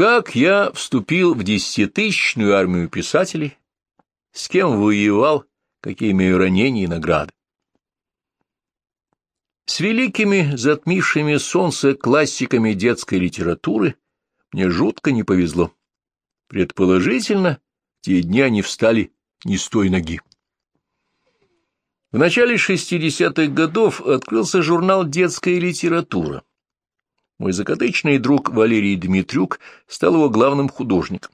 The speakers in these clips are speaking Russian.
Как я вступил в десятитысячную армию писателей, с кем воевал, какие имею ранения и награды. С великими, затмившими солнце классиками детской литературы мне жутко не повезло. Предположительно, те дни они встали не с той ноги. В начале 60-х годов открылся журнал «Детская литература». Мой закадычный друг Валерий Дмитрюк стал его главным художником.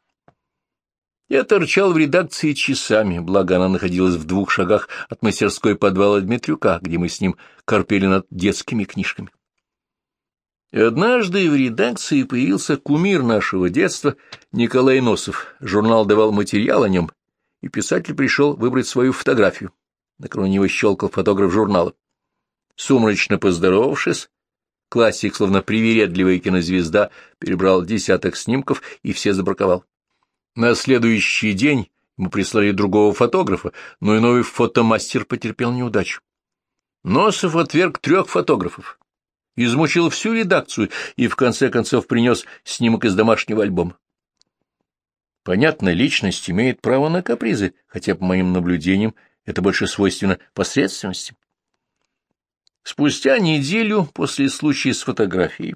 Я торчал в редакции часами, благо она находилась в двух шагах от мастерской подвала Дмитрюка, где мы с ним корпели над детскими книжками. И однажды в редакции появился кумир нашего детства Николай Носов. Журнал давал материал о нем, и писатель пришел выбрать свою фотографию. Накануне него щелкал фотограф журнала. Сумрачно поздоровавшись, классик, словно привередливая кинозвезда, перебрал десяток снимков и все забраковал. На следующий день ему прислали другого фотографа, но и новый фотомастер потерпел неудачу. Носов отверг трех фотографов, измучил всю редакцию и в конце концов принес снимок из домашнего альбома. Понятно, личность имеет право на капризы, хотя, по моим наблюдениям, это больше свойственно посредственности. Спустя неделю после случая с фотографией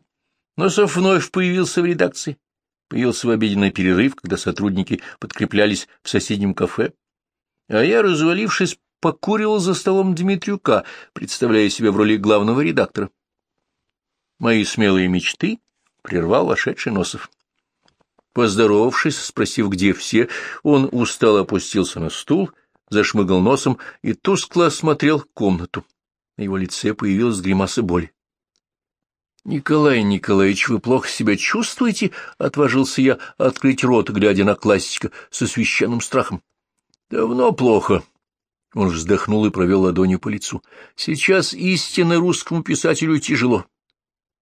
Носов вновь появился в редакции Появился в обеденный перерыв, когда сотрудники подкреплялись в соседнем кафе, а я, развалившись, покуривал за столом Дмитрюка, представляя себя в роли главного редактора. Мои смелые мечты прервал вошедший Носов. Поздоровавшись, спросив, где все, он устало опустился на стул, зашмыгал носом и тускло осмотрел комнату. На его лице появилась гримаса боли. — Николай Николаевич, вы плохо себя чувствуете? — отважился я открыть рот, глядя на классика со священным страхом. — Давно плохо. Он вздохнул и провел ладонью по лицу. — Сейчас истинно русскому писателю тяжело.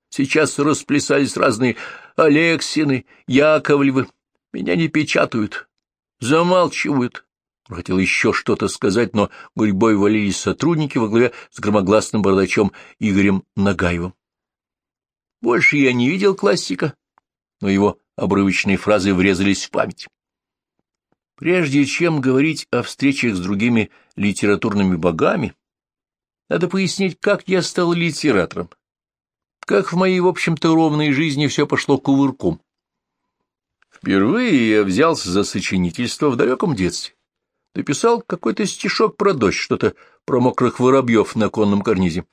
Сейчас расплясались разные Алексины, Яковлевы. Меня не печатают, замалчивают. Он хотел еще что-то сказать, но гурьбой валились сотрудники во главе с громогласным бардачом Игорем Нагаевым. Больше я не видел классика, но его обрывочные фразы врезались в память. Прежде чем говорить о встречах с другими литературными богами, надо пояснить, как я стал литератором, как в моей, в общем-то, ровной жизни все пошло кувырком. Впервые я взялся за сочинительство в далеком детстве. Написал какой-то стишок про дождь, что-то про мокрых воробьев на конном карнизе.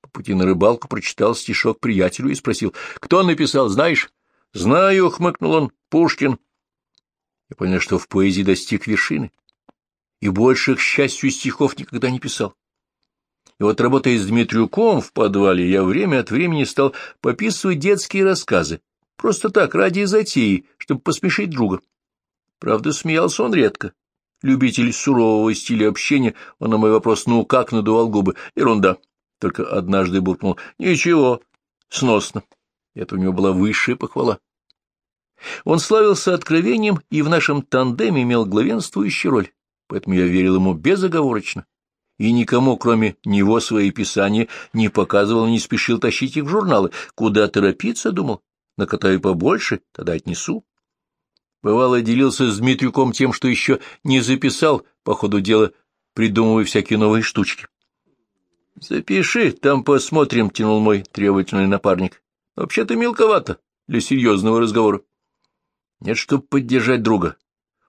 По пути на рыбалку прочитал стишок приятелю и спросил, кто написал, знаешь? — Знаю, — хмыкнул он, — Пушкин. Я понял, что в поэзии достиг вершины, и больше, к счастью, стихов никогда не писал. И вот, работая с Дмитриюком в подвале, я время от времени стал пописывать детские рассказы, просто так, ради затеи, чтобы посмешить друга. Правда, смеялся он редко. Любитель сурового стиля общения, он на мой вопрос «ну как?» надувал губы. Ерунда только однажды буркнул «Ничего, сносно». Это у него была высшая похвала. Он славился откровением и в нашем тандеме имел главенствующую роль, поэтому я верил ему безоговорочно и никому, кроме него, свои писания не показывал не спешил тащить их в журналы. Куда торопиться, думал, накатаю побольше, тогда отнесу. Бывало, делился с Дмитрюком тем, что еще не записал, по ходу дела, придумывая всякие новые штучки. — Запиши, там посмотрим, — тянул мой требовательный напарник. — Вообще-то мелковато для серьезного разговора. Нет, чтоб поддержать друга.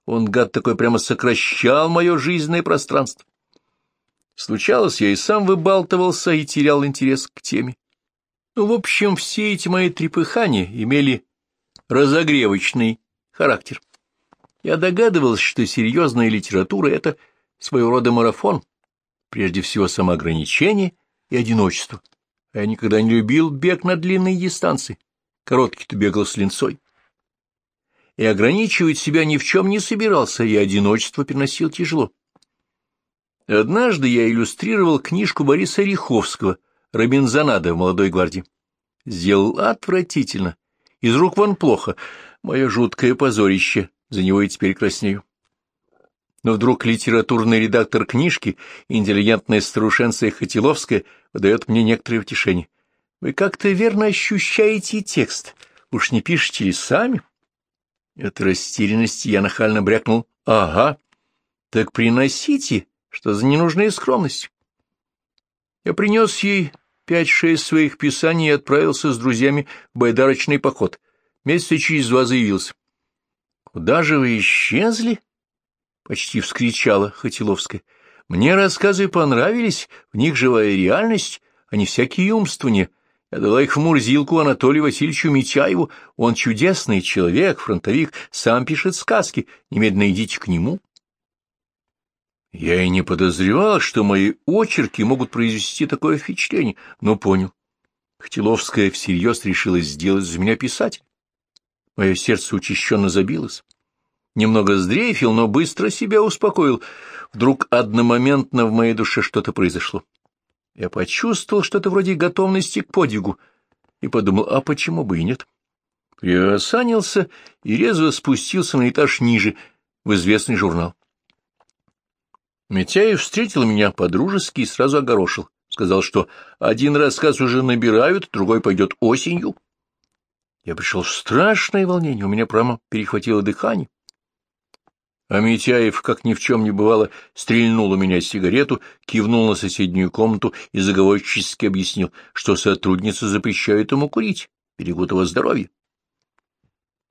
Он, гад такой, прямо сокращал мое жизненное пространство. Случалось, я и сам выбалтывался и терял интерес к теме. Ну, в общем, все эти мои трепыхания имели разогревочный характер. Я догадывался, что серьезная литература — это своего рода марафон, прежде всего самоограничение и одиночество. А я никогда не любил бег на длинные дистанции. Короткий-то бегал с линцой. И ограничивать себя ни в чем не собирался, и одиночество переносил тяжело. Однажды я иллюстрировал книжку Бориса Риховского «Робинзонада в молодой гвардии». Сделал отвратительно. Из рук вон плохо. Мое жуткое позорище. За него и теперь краснею но вдруг литературный редактор книжки, интеллигентная старушенция Хотиловская, выдает мне некоторое утешение. Вы как-то верно ощущаете текст, уж не пишете ли сами? От растерянности я нахально брякнул. — Ага. Так приносите, что за ненужная скромность. Я принес ей пять-шесть своих писаний и отправился с друзьями в байдарочный поход. Месяца через два заявился. — Куда же вы исчезли? — почти вскричала Хотиловская. — Мне рассказы понравились, в них живая реальность, а не всякие умствования. Я дала их в Мурзилку Анатолию Васильевичу Митяеву. Он чудесный человек, фронтовик, сам пишет сказки. Немедленно идите к нему. Я и не подозревал, что мои очерки могут произвести такое впечатление, но понял. Хтиловская всерьез решилась сделать из меня писатель. Мое сердце учащенно забилось. Немного сдрейфил, но быстро себя успокоил. Вдруг одномоментно в моей душе что-то произошло. Я почувствовал что-то вроде готовности к подвигу и подумал, а почему бы и нет? Приосанился и резво спустился на этаж ниже, в известный журнал. Митяев встретил меня по-дружески и сразу огорошил. Сказал, что один рассказ уже набирают, другой пойдет осенью. Я пришел в страшное волнение, у меня прямо перехватило дыхание. А Митяев, как ни в чем не бывало, стрельнул у меня сигарету, кивнул на соседнюю комнату и заговорчески объяснил, что сотрудница запрещает ему курить, берегут его здоровье.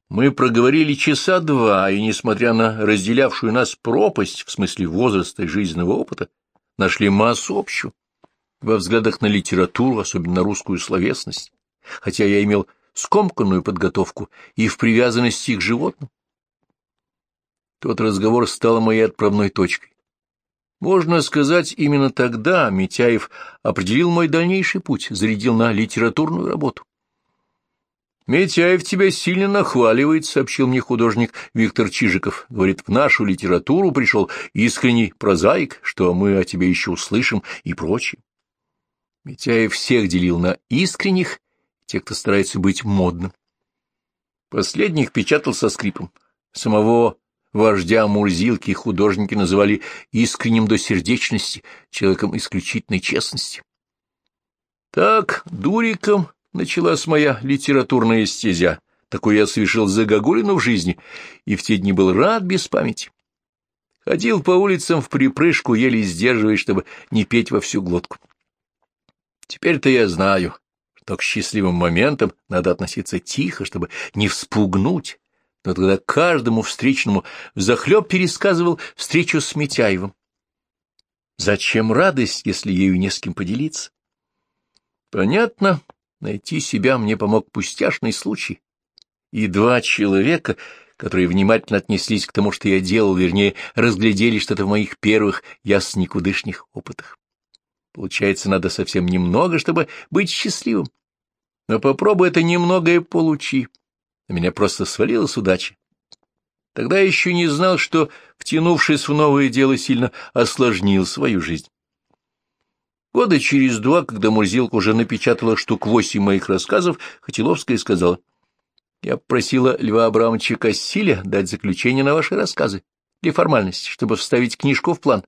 Мы проговорили часа два, и, несмотря на разделявшую нас пропасть в смысле возраста и жизненного опыта, нашли массу общую во взглядах на литературу, особенно на русскую словесность, хотя я имел скомканную подготовку и в привязанности к животным. Тот разговор стал моей отправной точкой. Можно сказать, именно тогда Митяев определил мой дальнейший путь, зарядил на литературную работу. «Митяев тебя сильно нахваливает», — сообщил мне художник Виктор Чижиков. «Говорит, в нашу литературу пришел искренний прозаик, что мы о тебе еще услышим и прочее». Митяев всех делил на искренних, тех, кто старается быть модным. Последних печатал со скрипом. Самого Вождя Мурзилки художники называли искренним до сердечности, человеком исключительной честности. Так, дуриком началась моя литературная стезя. Такой я совершил загогулину в жизни, и в те дни был рад без памяти. Ходил по улицам в припрыжку, еле сдерживаясь, чтобы не петь во всю глотку. Теперь-то я знаю, что к счастливым моментам надо относиться тихо, чтобы не вспугнуть, но тогда каждому встречному взахлеб пересказывал встречу с Митяевым. Зачем радость, если ею не с кем поделиться? Понятно, найти себя мне помог пустяшный случай. И два человека, которые внимательно отнеслись к тому, что я делал, вернее, разглядели что-то в моих первых ясно-никудышних опытах. Получается, надо совсем немного, чтобы быть счастливым. Но попробуй это немногое получи на меня просто свалилась удача. Тогда я еще не знал, что, втянувшись в новое дело, сильно осложнил свою жизнь. Года через два, когда Мурзилка уже напечатала штук восемь моих рассказов, Хотиловская сказала, «Я просила Льва Абрамовича Кассиля дать заключение на ваши рассказы для формальности, чтобы вставить книжку в план.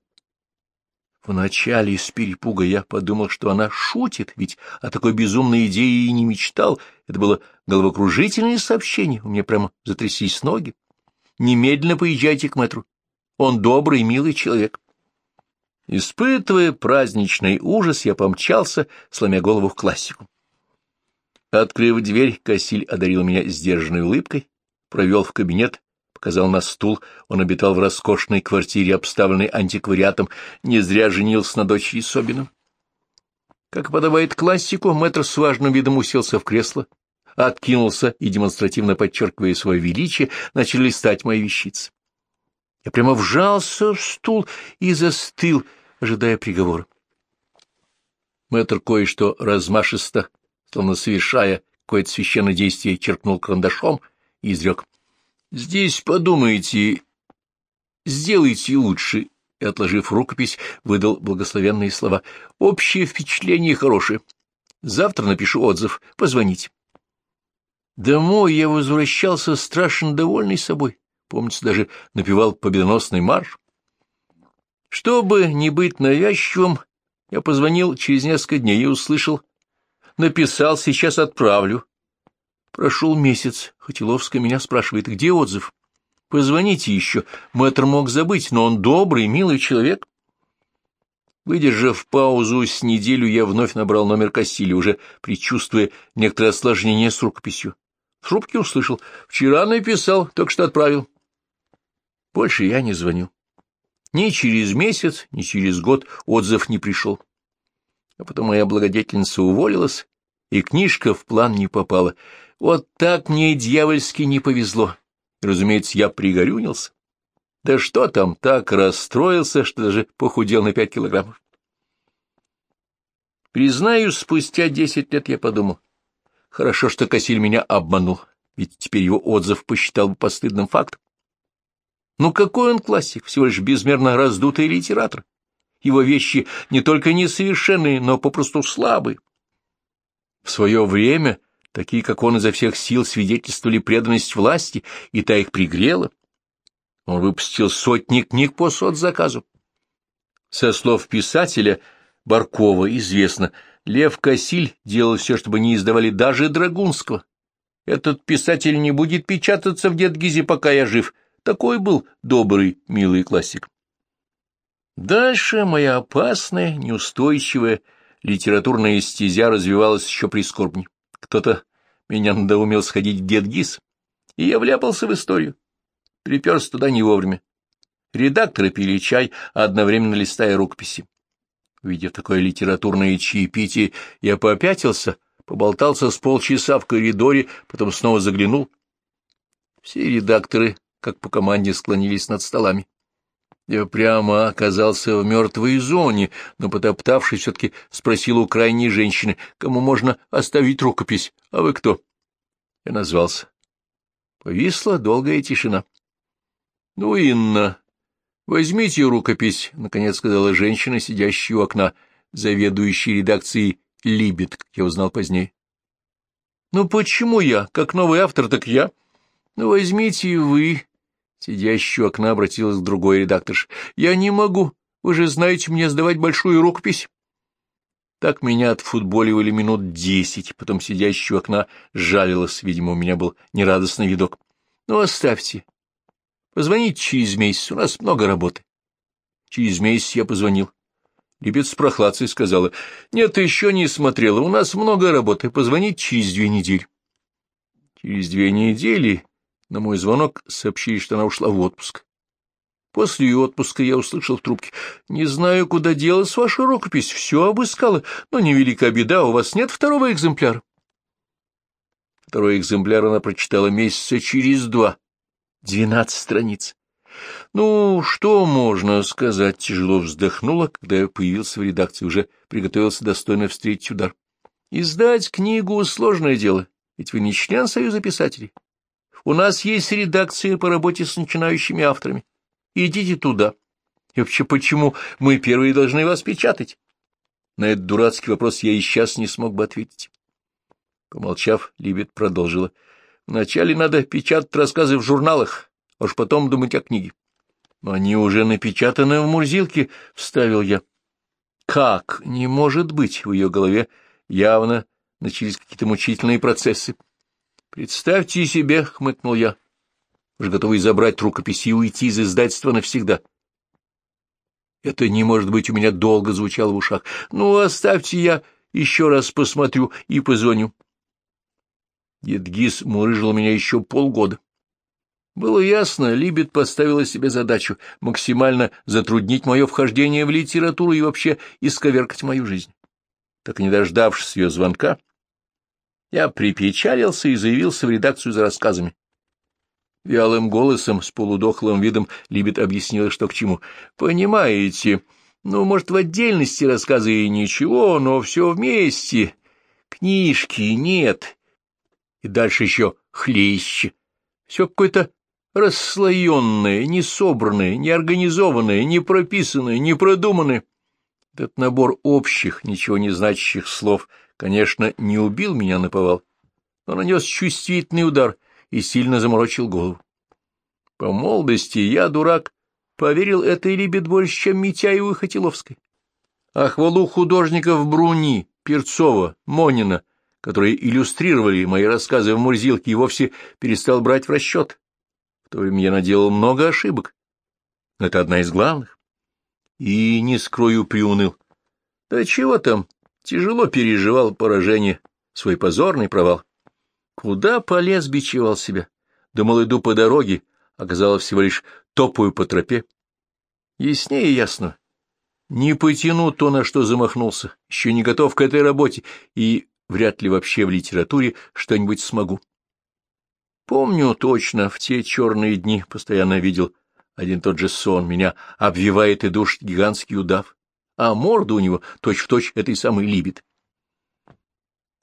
Вначале из перепуга я подумал, что она шутит, ведь о такой безумной идее и не мечтал. Это было головокружительное сообщение, у меня прямо затряслись ноги. Немедленно поезжайте к мэтру. Он добрый, милый человек. Испытывая праздничный ужас, я помчался, сломя голову в классику. Открыв дверь, Кассиль одарил меня сдержанной улыбкой, провел в кабинет показал на стул. Он обитал в роскошной квартире, обставленной антиквариатом, не зря женился на дочери Собиным. Как подавает классику, мэтр с важным видом уселся в кресло, откинулся и, демонстративно подчеркивая свое величие, начал листать мои вещицы. Я прямо вжался в стул и застыл, ожидая приговора. Мэтр кое-что размашисто, словно совершая какое-то священное действие, черкнул карандашом и изрек. Здесь подумайте, сделайте лучше, и, отложив рукопись, выдал благословенные слова. Общее впечатление хорошее. Завтра напишу отзыв. Позвоните. Домой я возвращался страшно довольный собой. Помнится, даже напевал победоносный марш. Чтобы не быть навязчивым, я позвонил через несколько дней и услышал. Написал, сейчас отправлю. Прошел месяц. Хотеловская меня спрашивает, где отзыв? Позвоните еще. Мэтр мог забыть, но он добрый, милый человек. Выдержав паузу с неделю, я вновь набрал номер Кассили, уже предчувствуя некоторое осложнение с рукописью. В трубке услышал. Вчера написал, только что отправил. Больше я не звоню. Ни через месяц, ни через год отзыв не пришел. А потом моя благодетельница уволилась, и книжка в план не попала. Вот так мне дьявольски не повезло. Разумеется, я пригорюнился. Да что там, так расстроился, что даже похудел на пять килограммов. Признаюсь, спустя десять лет я подумал. Хорошо, что Кассиль меня обманул, ведь теперь его отзыв посчитал бы постыдным фактом. Ну какой он классик, всего лишь безмерно раздутый литератор. Его вещи не только несовершенные, но попросту слабые. В свое время такие, как он, изо всех сил свидетельствовали преданность власти, и та их пригрела. Он выпустил сотни книг по соцзаказу. Со слов писателя Баркова известно, Лев Косиль делал все, чтобы не издавали даже Драгунского. Этот писатель не будет печататься в Дедгизе, пока я жив. Такой был добрый, милый классик. Дальше моя опасная, неустойчивая литературная стезя развивалась еще прискорбней. Кто-то меня надоумел сходить в Дедгиз, и я вляпался в историю приперся туда не вовремя. Редакторы пили чай, одновременно листая рукописи. Увидев такое литературное чаепитие, я попятился, поболтался с полчаса в коридоре, потом снова заглянул. Все редакторы, как по команде, склонились над столами. Я прямо оказался в мертвой зоне, но, потоптавшись, все-таки спросил у крайней женщины, кому можно оставить рукопись, а вы кто? Я назвался. Повисла долгая тишина. — Ну, Инна, возьмите рукопись, — наконец сказала женщина, сидящая у окна, заведующей редакцией «Либет», как я узнал позднее. — Ну, почему я? Как новый автор, так я. — Ну, возьмите вы. Сидящая у окна обратилась к другой редакторше. — Я не могу. Вы же знаете мне сдавать большую рукопись. Так меня отфутболивали минут десять, потом сидящая у окна жалилась, видимо, у меня был нерадостный видок. — Ну, оставьте. Позвоните через месяц, у нас много работы. Через месяц я позвонил. Липец с прохладцей сказала, нет, еще не смотрела, у нас много работы, позвонить через две недели. Через две недели на мой звонок сообщили, что она ушла в отпуск. После ее отпуска я услышал в трубке, не знаю, куда делась ваша рукопись, все обыскала, но невелика беда, у вас нет второго экземпляра. Второй экземпляр она прочитала месяца через два Двенадцать страниц. Ну, что можно сказать, тяжело вздохнула, когда я появился в редакции, уже приготовился достойно встретить удар. Издать книгу — сложное дело, ведь вы не член Союза писателей. У нас есть редакция по работе с начинающими авторами. Идите туда. И вообще, почему мы первые должны вас печатать? На этот дурацкий вопрос я и сейчас не смог бы ответить. Помолчав, Либет продолжила. — Вначале надо печатать рассказы в журналах, а уж потом думать о книге. Они уже напечатаны в Мурзилке, — вставил я. Как? Не может быть! В ее голове явно начались какие-то мучительные процессы. Представьте себе, — хмыкнул я, уже готовый забрать рукописи и уйти из издательства навсегда. Это не может быть у меня долго звучало в ушах. Ну, оставьте я еще раз посмотрю и позвоню. Едгиз мурыжил меня еще полгода. Было ясно, Либет поставила себе задачу максимально затруднить мое вхождение в литературу и вообще исковеркать мою жизнь. Так не дождавшись ее звонка, я припечалился и заявился в редакцию за рассказами. Вялым голосом, с полудохлым видом, Либет объяснила, что к чему. «Понимаете, ну, может, в отдельности рассказы и ничего, но все вместе. Книжки нет, и дальше еще хлеще. Все какое-то расслоенное, несобранное, неорганизованное, непрописанное, непродуманное. Этот набор общих, ничего не значащих слов, конечно, не убил меня на повал, но нанес чувствительный удар и сильно заморочил голову. По молодости я, дурак, поверил этой либет больше, чем Митяеву и Хотиловской. А хвалу художников Бруни, Перцова, Монина — которые иллюстрировали мои рассказы в Мурзилке, и вовсе перестал брать в расчет. В то время я наделал много ошибок. Это одна из главных. И, не скрою, приуныл. Да чего там, тяжело переживал поражение, свой позорный провал. Куда полез, бичевал себя. Думал, иду по дороге, оказалось всего лишь топаю по тропе. Яснее ясно. Не потяну то, на что замахнулся, еще не готов к этой работе, и вряд ли вообще в литературе что-нибудь смогу. Помню точно, в те черные дни постоянно видел один тот же сон, меня обвивает и душит гигантский удав, а морда у него точь-в-точь точь этой самой либит.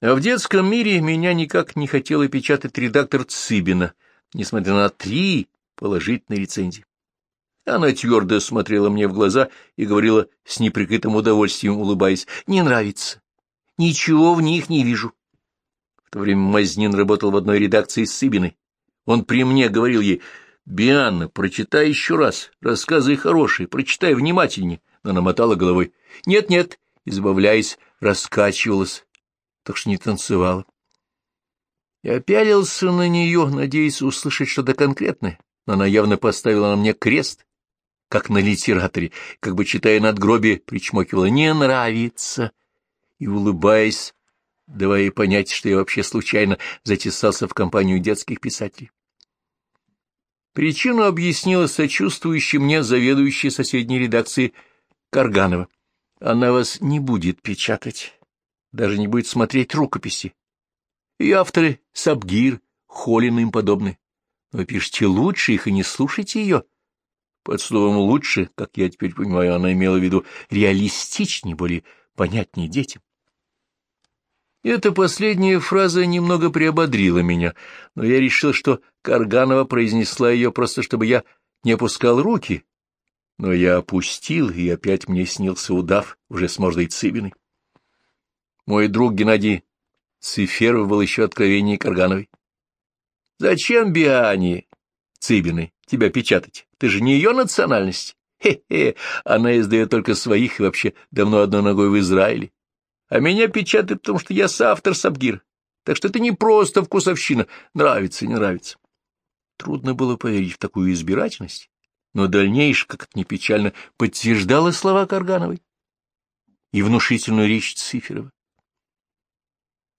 А в детском мире меня никак не хотела печатать редактор Цыбина, несмотря на три положительные рецензии. Она твердо смотрела мне в глаза и говорила с неприкрытым удовольствием, улыбаясь, «Не нравится. Ничего в них не вижу». В то время Мазнин работал в одной редакции с Сыбиной. Он при мне говорил ей, «Бианна, прочитай еще раз, рассказы хорошие, прочитай внимательнее». Но она мотала головой. «Нет-нет», избавляясь, раскачивалась, так что не танцевала. Я пялился на нее, надеясь услышать что-то конкретное, но она явно поставила на мне крест как на литераторе, как бы читая надгробие, причмокивала «не нравится» и, улыбаясь, давая ей понять, что я вообще случайно затесался в компанию детских писателей. Причину объяснила сочувствующая мне заведующая соседней редакции Карганова. Она вас не будет печатать, даже не будет смотреть рукописи. И авторы Сабгир, Холин им подобные. Вы пишете лучше их и не слушайте ее. Под словом «лучше», как я теперь понимаю, она имела в виду реалистичнее, более понятнее детям. Эта последняя фраза немного приободрила меня, но я решил, что Карганова произнесла ее просто, чтобы я не опускал руки. Но я опустил, и опять мне снился удав, уже с мордой Цыбиной. Мой друг Геннадий Циферов был еще откровеннее Каргановой. «Зачем Биане Цыбиной тебя печатать? Ты же не ее национальность. Хе-хе, она издает только своих и вообще давно одной ногой в Израиле. А меня печатают, потому что я соавтор Сабгир. Так что это не просто вкусовщина, нравится, не нравится. Трудно было поверить в такую избирательность, но дальнейшее, как это ни печально, подтверждало слова Каргановой и внушительную речь Циферова.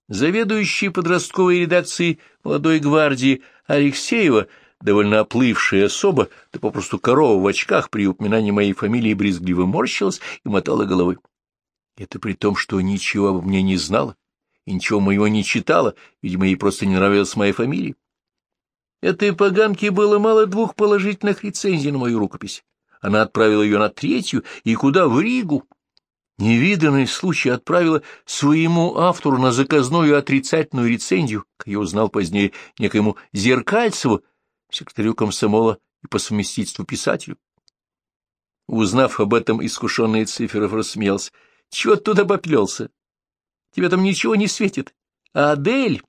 Заведующий подростковой редакцией «Молодой гвардии» Алексеева — довольно оплывшая особа, да попросту корова в очках при упоминании моей фамилии брезгливо морщилась и мотала головой. Это при том, что ничего обо мне не знала и ничего моего не читала, видимо, ей просто не нравилась моя фамилия. Этой поганке было мало двух положительных рецензий на мою рукопись. Она отправила ее на третью, и куда? В Ригу. Невиданный случай отправила своему автору на заказную отрицательную рецензию, как я узнал позднее, некоему Зеркальцеву, секретарю комсомола и по совместительству писателю. Узнав об этом, искушенный Циферов рассмеялся. — Чего ты туда поплелся? Тебе там ничего не светит. А Адель,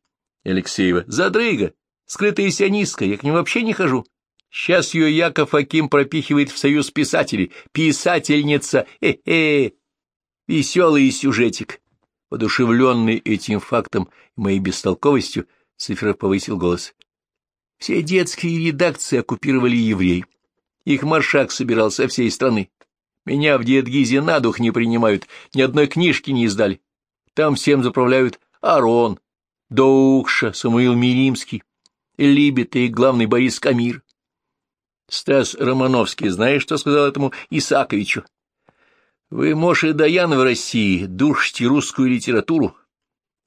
Алексеева, задрыга, скрытая сионистка, я к ним вообще не хожу. Сейчас ее Яков Аким пропихивает в союз писателей. Писательница! Э-э! Веселый сюжетик. Подушевленный этим фактом и моей бестолковостью, Циферов повысил голос. Все детские редакции оккупировали евреи. Их маршак собирал со всей страны. Меня в Диетгизе на дух не принимают, ни одной книжки не издали. Там всем заправляют Арон, Доукша, Самуил Миримский, Либет и главный Борис Камир. Стас Романовский, знаешь, что сказал этому Исаковичу? Вы, Моша Даян в России, душите русскую литературу.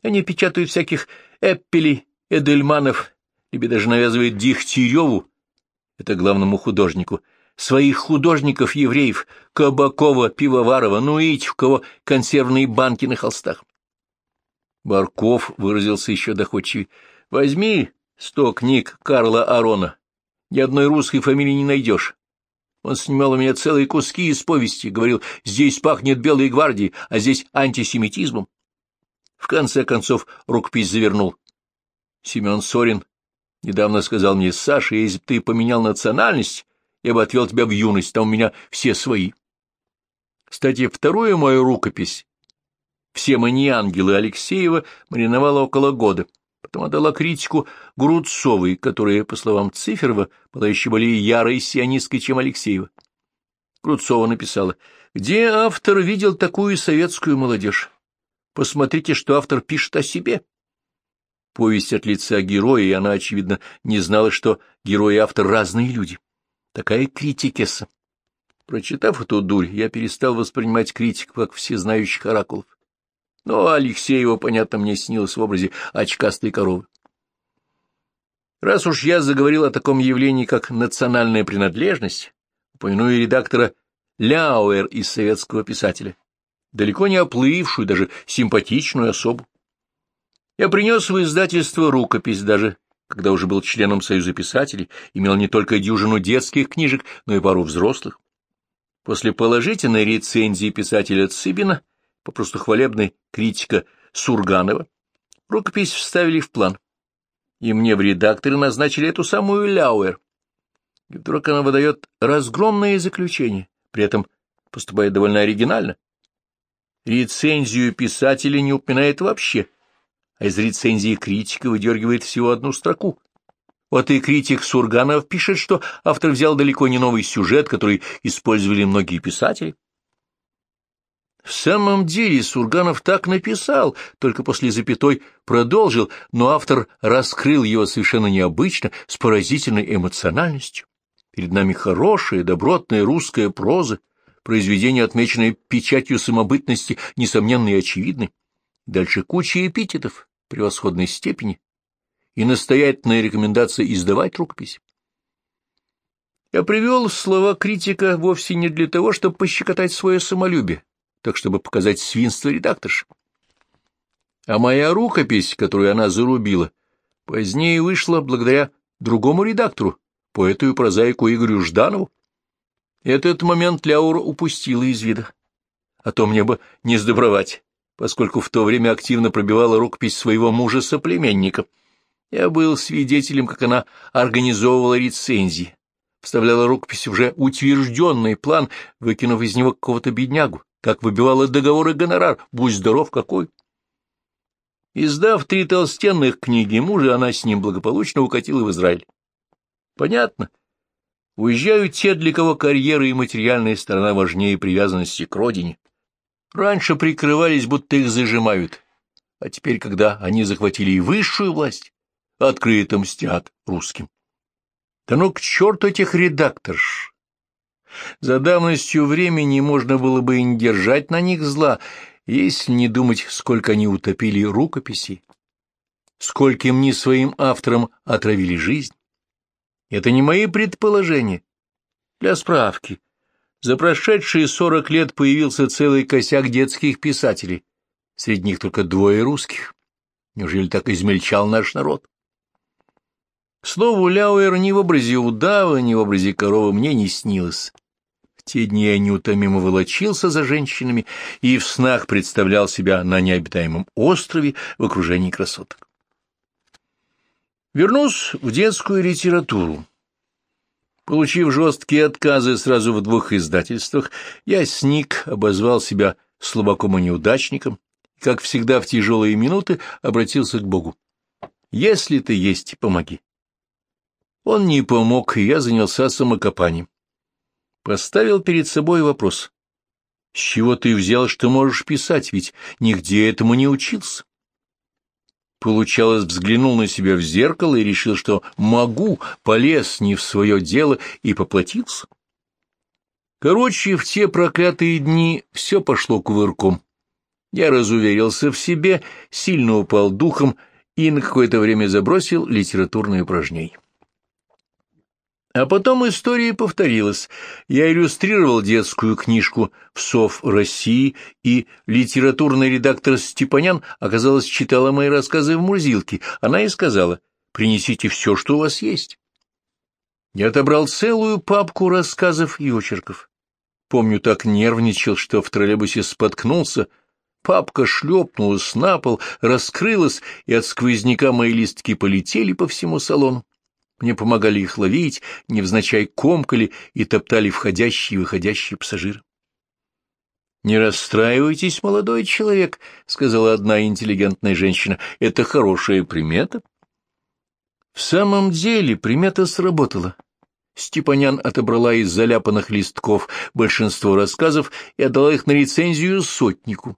Они печатают всяких Эппелей, Эдельманов, тебе даже навязывает Дегтяреву, это главному художнику, своих художников-евреев, Кабакова, Пивоварова, ну и кого консервные банки на холстах. Барков выразился еще доходчивее. Возьми сто книг Карла Арона, ни одной русской фамилии не найдешь. Он снимал у меня целые куски из повести, говорил, здесь пахнет Белой гвардией, а здесь антисемитизмом. В конце концов рукопись завернул. Семен Сорин Недавно сказал мне, Саша, если бы ты поменял национальность, я бы отвел тебя в юность, там у меня все свои. Кстати, вторую мою рукопись Все мы не ангелы Алексеева мариновала около года. Потом отдала критику Грудцовой, которая, по словам Циферова, была еще более ярой сионисткой, чем Алексеева. Грудцова написала, «Где автор видел такую советскую молодежь? Посмотрите, что автор пишет о себе». Повесть от лица героя, и она, очевидно, не знала, что герой и автор — разные люди. Такая критикеса. Прочитав эту дурь, я перестал воспринимать критику как всезнающих оракулов. Но Алексеева, понятно, мне снилось в образе очкастой коровы. Раз уж я заговорил о таком явлении, как национальная принадлежность, упомяну и редактора Ляуэр из советского писателя, далеко не оплывшую, даже симпатичную особу. Я принес в издательство рукопись даже, когда уже был членом Союза писателей, имел не только дюжину детских книжек, но и пару взрослых. После положительной рецензии писателя Цыбина попросту хвалебной критика Сурганова, рукопись вставили в план. И мне в редакторы назначили эту самую Ляуэр. И вдруг она выдает разгромное заключение, при этом поступает довольно оригинально. Рецензию писателя не упоминает вообще, а из рецензии критика выдергивает всего одну строку. Вот и критик Сурганов пишет, что автор взял далеко не новый сюжет, который использовали многие писатели. В самом деле Сурганов так написал, только после запятой продолжил, но автор раскрыл его совершенно необычно, с поразительной эмоциональностью. Перед нами хорошая, добротная русская проза, произведение, отмеченное печатью самобытности, несомненно и очевидной. Дальше куча эпитетов превосходной степени и настоятельная рекомендация издавать рукопись. Я привел слова критика вовсе не для того, чтобы пощекотать свое самолюбие, так чтобы показать свинство редакторш. А моя рукопись, которую она зарубила, позднее вышла благодаря другому редактору, поэту и прозаику Игорю Жданову. Этот момент Ляура упустила из вида. А то мне бы не сдобровать, поскольку в то время активно пробивала рукопись своего мужа-соплеменника. Я был свидетелем, как она организовывала рецензии, вставляла рукопись в уже утвержденный план, выкинув из него какого-то беднягу как выбивала договор и гонорар, будь здоров какой. Издав три толстенных книги мужа, она с ним благополучно укатила в Израиль. Понятно. Уезжают те, для кого карьера и материальная сторона важнее привязанности к родине. Раньше прикрывались, будто их зажимают, а теперь, когда они захватили и высшую власть, открыто мстят русским. Да ну к черту этих редакторш! За давностью времени можно было бы и не держать на них зла, если не думать, сколько они утопили рукописи, скольким не своим авторам отравили жизнь. Это не мои предположения. Для справки, за прошедшие сорок лет появился целый косяк детских писателей, среди них только двое русских. Неужели так измельчал наш народ? К слову, Ляуэр ни в образе удава, ни в образе коровы мне не снилось те дни я неутомимо волочился за женщинами и в снах представлял себя на необитаемом острове в окружении красоток. Вернусь в детскую литературу. Получив жесткие отказы сразу в двух издательствах, я сник, обозвал себя слабаком и неудачником, и, как всегда в тяжелые минуты, обратился к Богу. «Если ты есть, помоги». Он не помог, и я занялся самокопанием поставил перед собой вопрос. С чего ты взял, что можешь писать, ведь нигде этому не учился? Получалось, взглянул на себя в зеркало и решил, что могу, полез не в свое дело и поплатился. Короче, в те проклятые дни все пошло кувырком. Я разуверился в себе, сильно упал духом и на какое-то время забросил литературные упражнения. А потом история повторилась. Я иллюстрировал детскую книжку в «Сов России», и литературный редактор Степанян, оказалось, читала мои рассказы в Мурзилке. Она и сказала, принесите все, что у вас есть. Я отобрал целую папку рассказов и очерков. Помню, так нервничал, что в троллейбусе споткнулся, папка шлепнулась на пол, раскрылась, и от сквозняка мои листки полетели по всему салону. Мне помогали их ловить, невзначай комкали и топтали входящие и выходящие пассажиры. «Не расстраивайтесь, молодой человек», — сказала одна интеллигентная женщина. «Это хорошая примета». В самом деле примета сработала. Степанян отобрала из заляпанных листков большинство рассказов и отдала их на рецензию сотнику.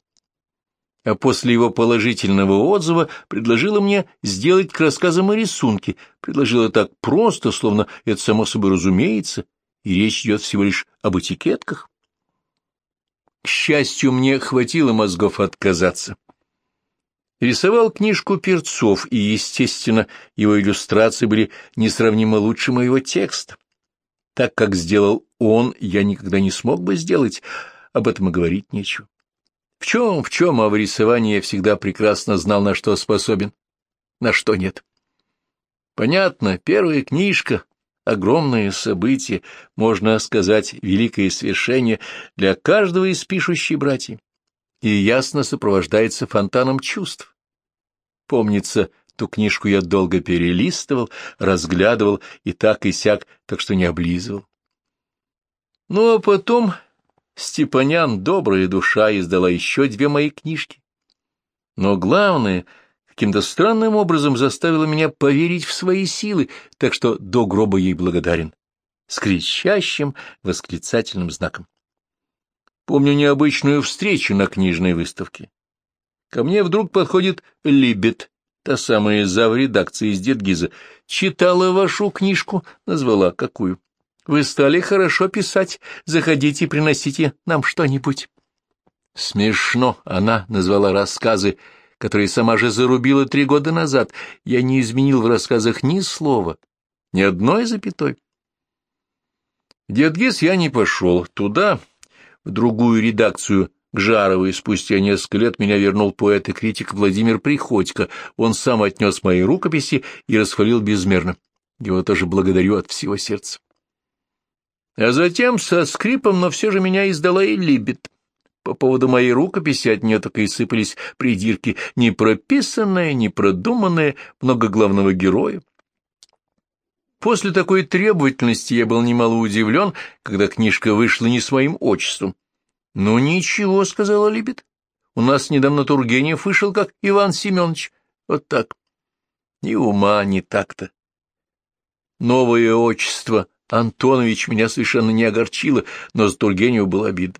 А после его положительного отзыва предложила мне сделать к рассказам и рисунки. Предложила так просто, словно это само собой разумеется, и речь идет всего лишь об этикетках. К счастью, мне хватило мозгов отказаться. Рисовал книжку Перцов, и, естественно, его иллюстрации были несравнимо лучше моего текста. Так как сделал он, я никогда не смог бы сделать, об этом и говорить нечего. В чем, в чем, а в рисовании я всегда прекрасно знал, на что способен, на что нет. Понятно, первая книжка, огромное событие, можно сказать, великое свершение для каждого из пишущей братьев, и ясно сопровождается фонтаном чувств. Помнится, ту книжку я долго перелистывал, разглядывал и так и сяк, так что не облизывал. Ну, а потом Степанян, добрая душа, издала еще две мои книжки. Но главное — каким-то странным образом заставила меня поверить в свои силы, так что до гроба ей благодарен, с кричащим восклицательным знаком. Помню необычную встречу на книжной выставке. Ко мне вдруг подходит Либет, та самая зав редакции из Дедгиза. Читала вашу книжку, назвала какую. Вы стали хорошо писать, заходите и приносите нам что-нибудь. Смешно, она назвала рассказы которые сама же зарубила три года назад, я не изменил в рассказах ни слова, ни одной запятой. В Дедгиз я не пошел. Туда, в другую редакцию, к Жаровой, спустя несколько лет меня вернул поэт и критик Владимир Приходько. Он сам отнес мои рукописи и расхвалил безмерно. Его тоже благодарю от всего сердца. А затем со скрипом, но все же меня издала и Либет. По поводу моей рукописи от нее так и сыпались придирки, не прописанные, не продуманные, много главного героя. После такой требовательности я был немало удивлен, когда книжка вышла не своим отчеством. — Ну ничего, — сказала Либет, — у нас недавно Тургенев вышел, как Иван Семенович. Вот так. Ни ума, ни так-то. Новое отчество Антонович меня совершенно не огорчило, но за Тургенева было обидно.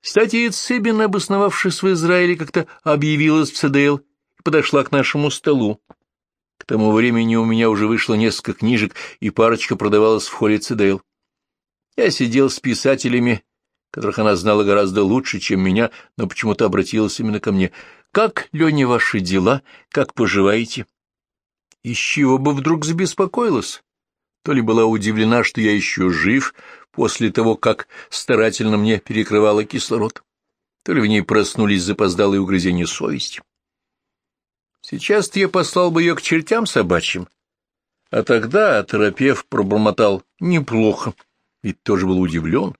Кстати, и Цыбин, обосновавшись в Израиле, как-то объявилась в ЦДЛ и подошла к нашему столу. К тому времени у меня уже вышло несколько книжек, и парочка продавалась в холле ЦДЛ. Я сидел с писателями, которых она знала гораздо лучше, чем меня, но почему-то обратилась именно ко мне. «Как, Леня, ваши дела? Как поживаете?» Из чего бы вдруг забеспокоилась? То ли была удивлена, что я еще жив, после того, как старательно мне перекрывала кислород, то ли в ней проснулись запоздалые угрызения совести. Сейчас-то я послал бы ее к чертям собачьим, а тогда, оторопев, пробормотал «неплохо», ведь тоже был удивлен,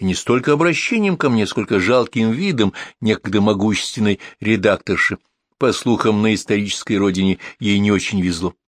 и не столько обращением ко мне, сколько жалким видом некогда могущественной редакторши. По слухам, на исторической родине ей не очень везло.